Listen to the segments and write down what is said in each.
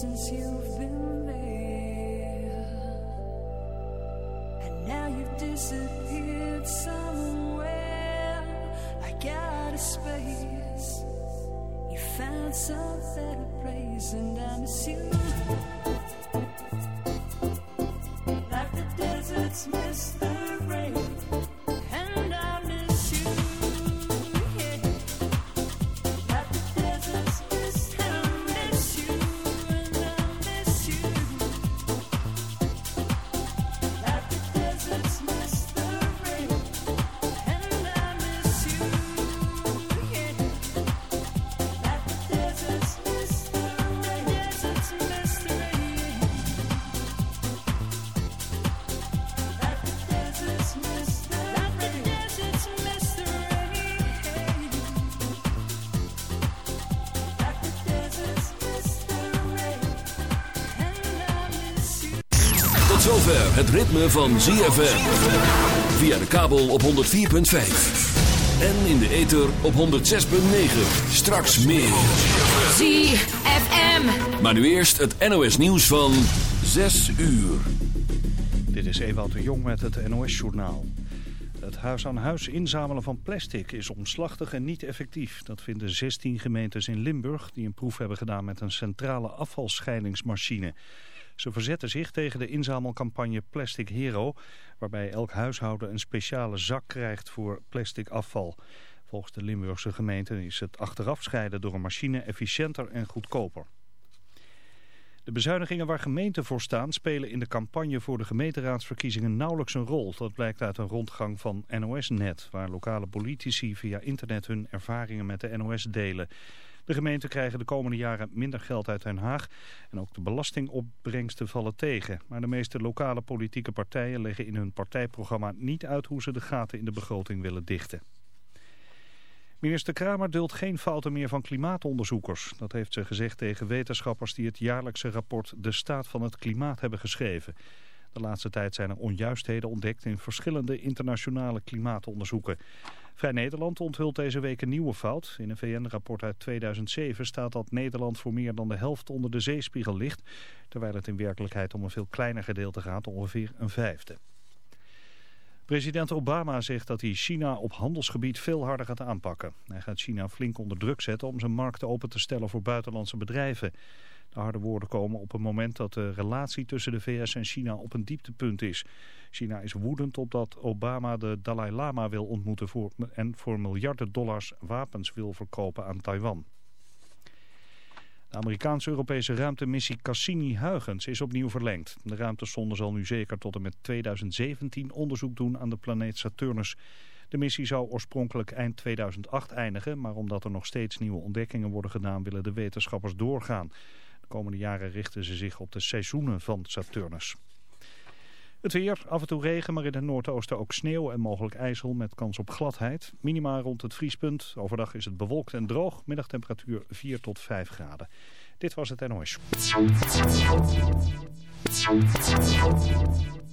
since you've been there. And now you've disappeared somewhere. I got a space. You found some better place, and I miss you. Like the deserts miss the rain. Het ritme van ZFM. Via de kabel op 104.5. En in de ether op 106.9. Straks meer. ZFM. Maar nu eerst het NOS nieuws van 6 uur. Dit is Ewout de Jong met het NOS-journaal. Het huis-aan-huis inzamelen van plastic is omslachtig en niet effectief. Dat vinden 16 gemeentes in Limburg die een proef hebben gedaan met een centrale afvalscheidingsmachine. Ze verzetten zich tegen de inzamelcampagne Plastic Hero, waarbij elk huishouden een speciale zak krijgt voor plastic afval. Volgens de Limburgse gemeente is het achteraf scheiden door een machine efficiënter en goedkoper. De bezuinigingen waar gemeenten voor staan spelen in de campagne voor de gemeenteraadsverkiezingen nauwelijks een rol. Dat blijkt uit een rondgang van NOS-net, waar lokale politici via internet hun ervaringen met de NOS delen. De gemeenten krijgen de komende jaren minder geld uit Den Haag en ook de belastingopbrengsten vallen tegen. Maar de meeste lokale politieke partijen leggen in hun partijprogramma niet uit hoe ze de gaten in de begroting willen dichten. Minister Kramer duldt geen fouten meer van klimaatonderzoekers. Dat heeft ze gezegd tegen wetenschappers die het jaarlijkse rapport De Staat van het Klimaat hebben geschreven. De laatste tijd zijn er onjuistheden ontdekt in verschillende internationale klimaatonderzoeken. Vrij Nederland onthult deze week een nieuwe fout. In een VN-rapport uit 2007 staat dat Nederland voor meer dan de helft onder de zeespiegel ligt, terwijl het in werkelijkheid om een veel kleiner gedeelte gaat, ongeveer een vijfde. President Obama zegt dat hij China op handelsgebied veel harder gaat aanpakken. Hij gaat China flink onder druk zetten om zijn markten open te stellen voor buitenlandse bedrijven. De harde woorden komen op een moment dat de relatie tussen de VS en China op een dieptepunt is. China is woedend op dat Obama de Dalai Lama wil ontmoeten voor, en voor miljarden dollars wapens wil verkopen aan Taiwan. De Amerikaanse-Europese ruimtemissie Cassini-Huygens is opnieuw verlengd. De ruimtesonde zal nu zeker tot en met 2017 onderzoek doen aan de planeet Saturnus. De missie zou oorspronkelijk eind 2008 eindigen, maar omdat er nog steeds nieuwe ontdekkingen worden gedaan willen de wetenschappers doorgaan. De komende jaren richten ze zich op de seizoenen van Saturnus. Het weer, af en toe regen, maar in het noordoosten ook sneeuw en mogelijk ijzel met kans op gladheid. Minima rond het vriespunt. Overdag is het bewolkt en droog. Middagtemperatuur 4 tot 5 graden. Dit was het NOS.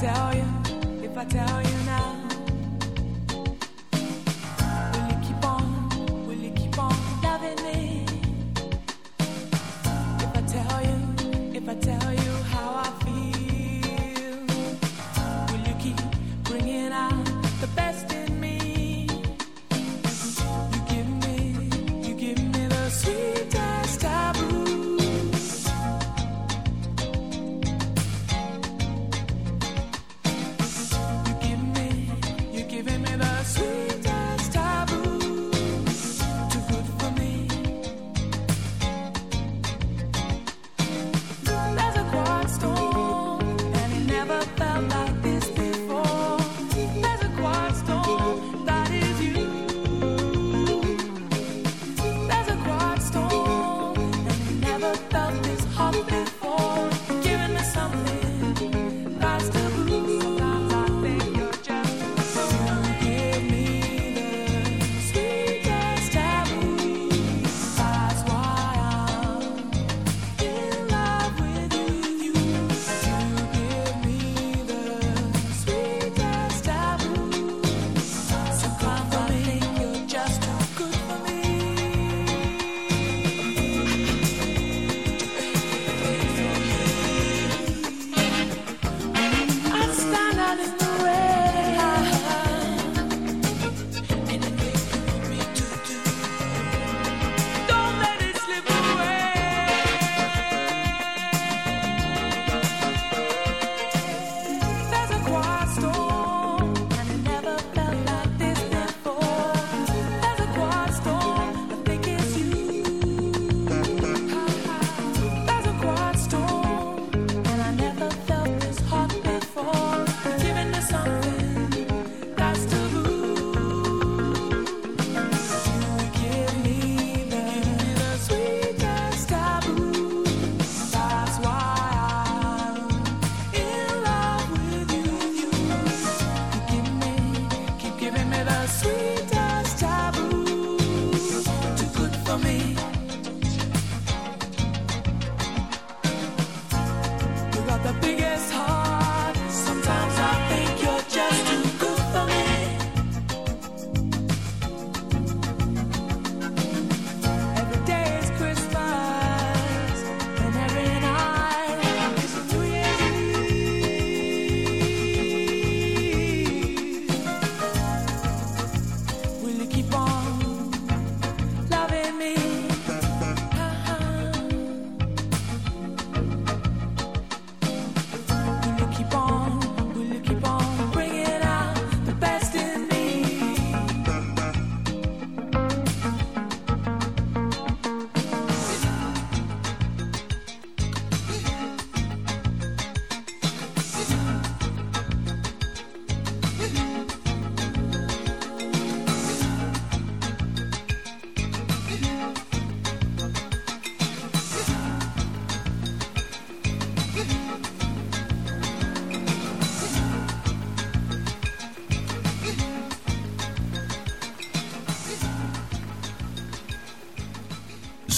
tell you, if I tell you.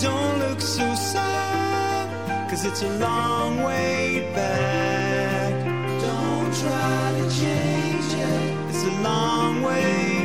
Don't look so sad, cause it's a long way back. Don't try to change it, it's a long way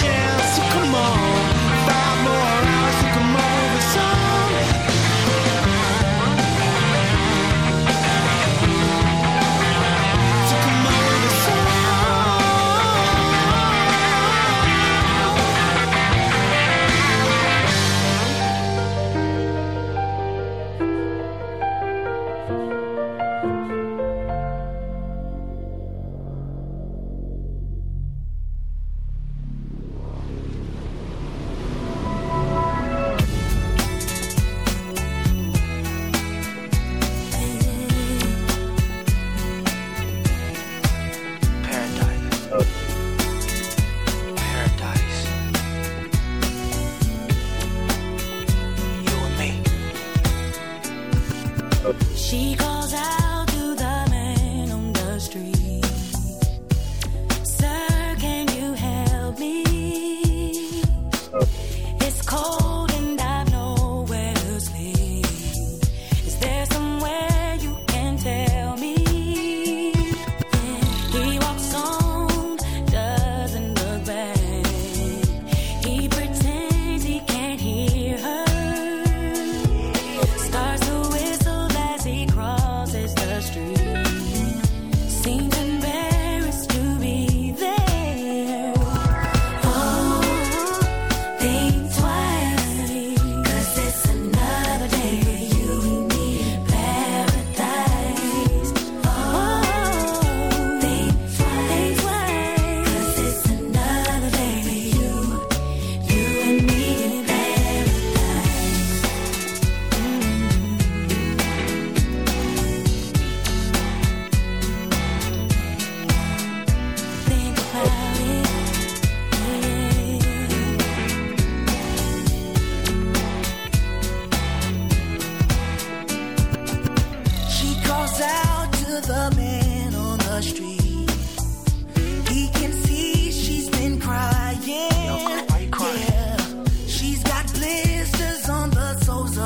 chance, so come on.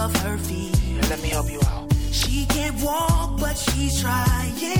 of her feet. Let me help you out. She can't walk, but she's trying.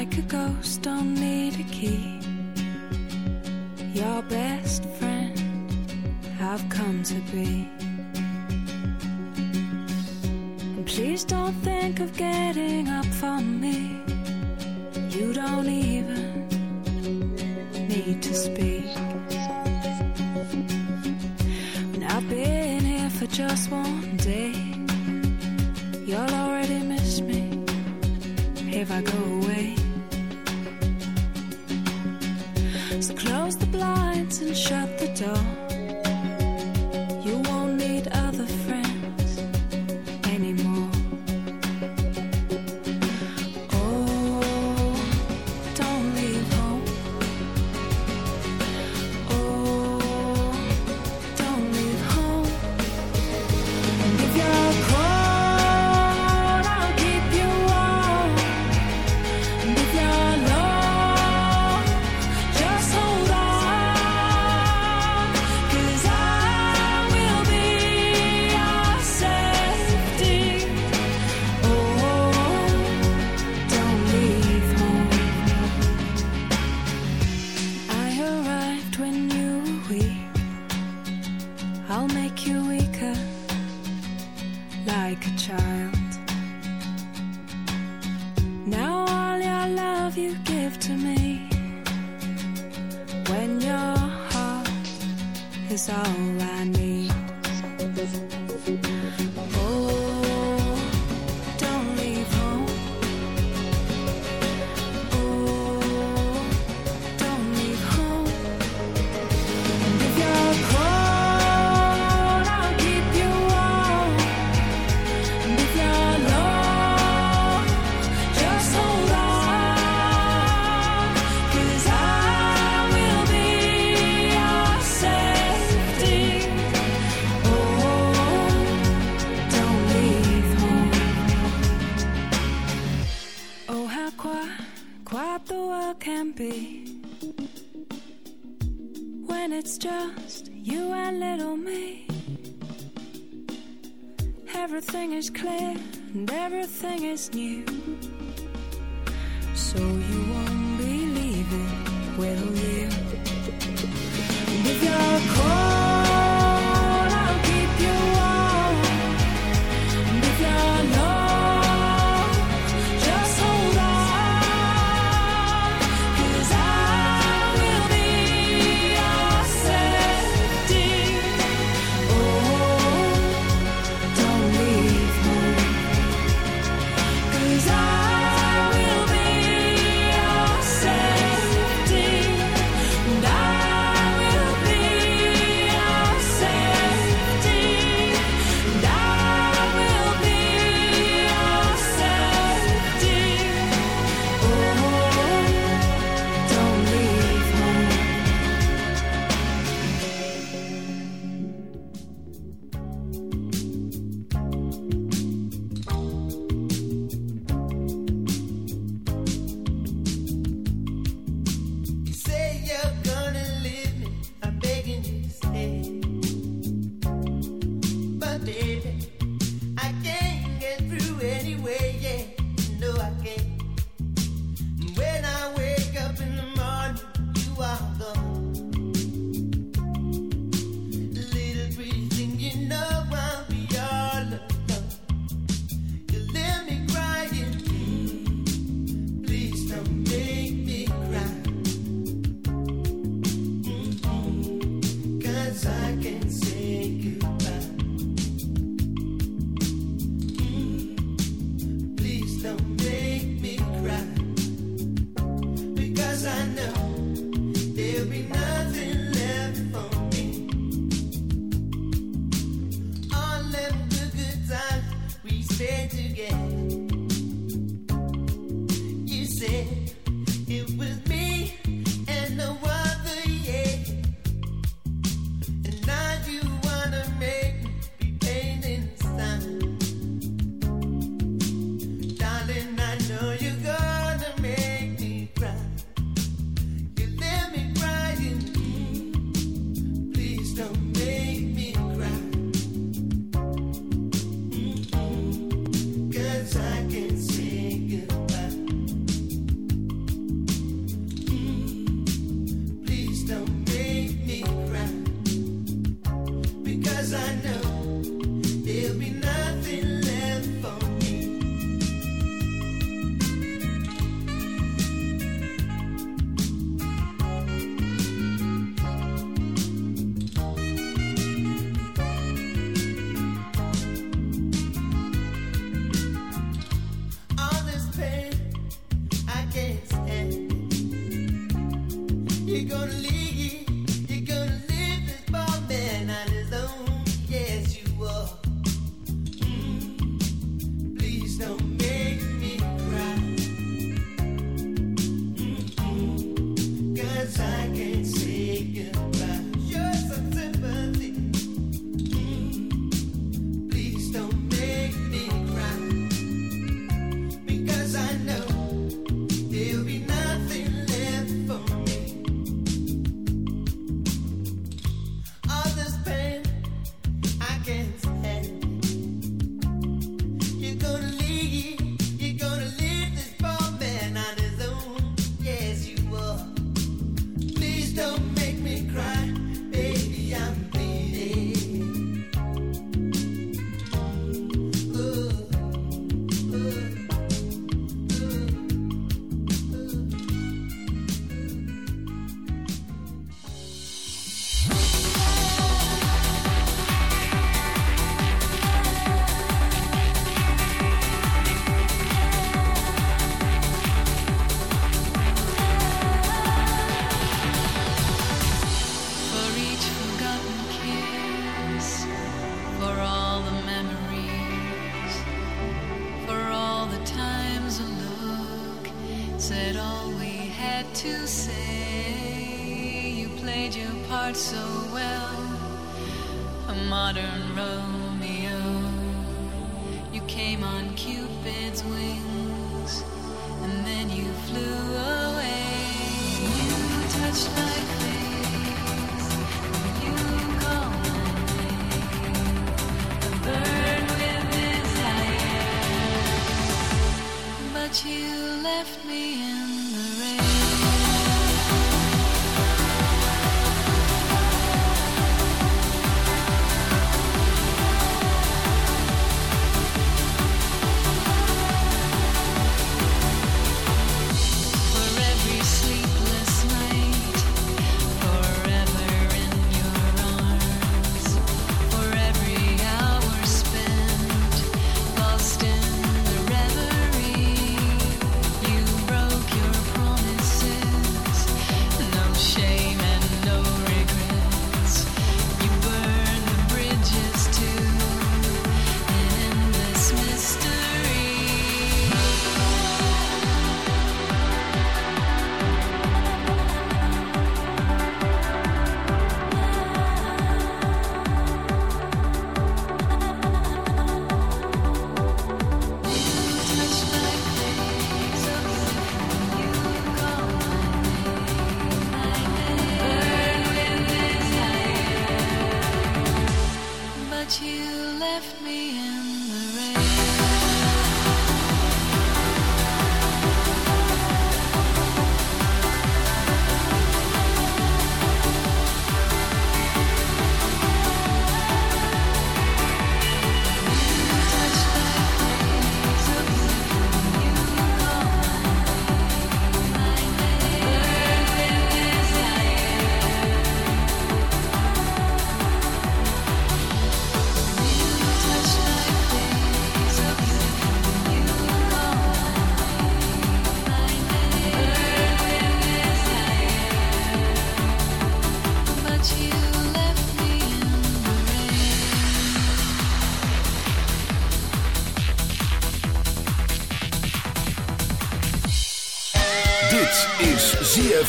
Like a ghost, don't need a key. Your best friend, I've come to be. And please don't think of getting up for me. You don't even need to speak. When I've been here for just one day, you'll already miss me if I go away. So close the blinds and shut the door. the cold.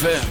ZFM.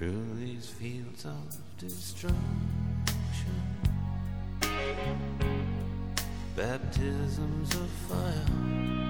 through these fields of destruction. Baptisms of fire.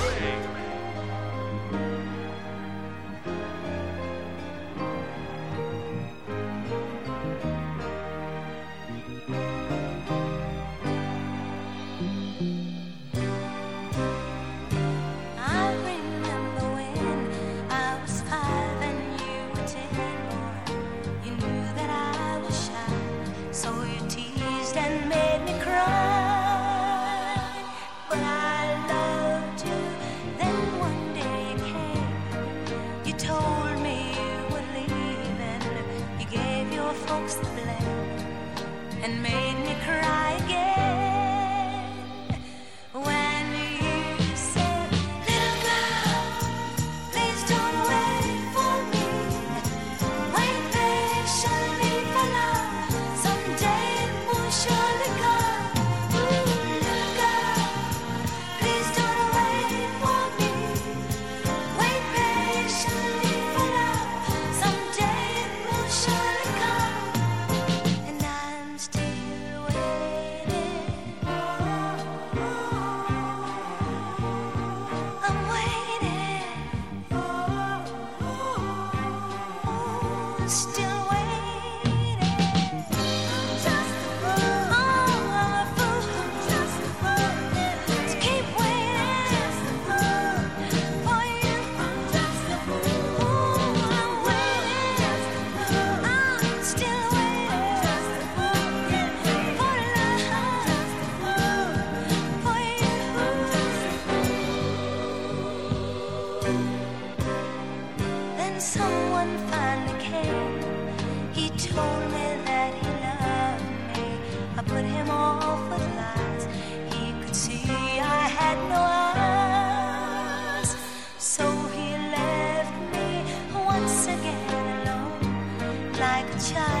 child.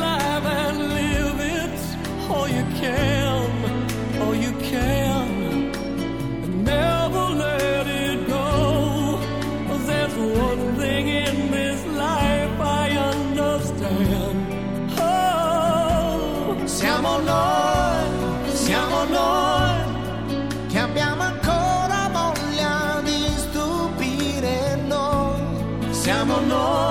Oh.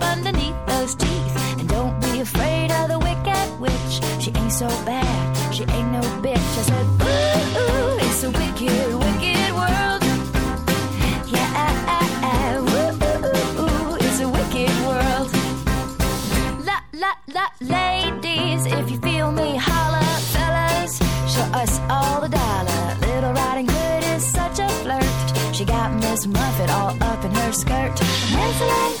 Miss Muffet all up in her skirt. Hansel and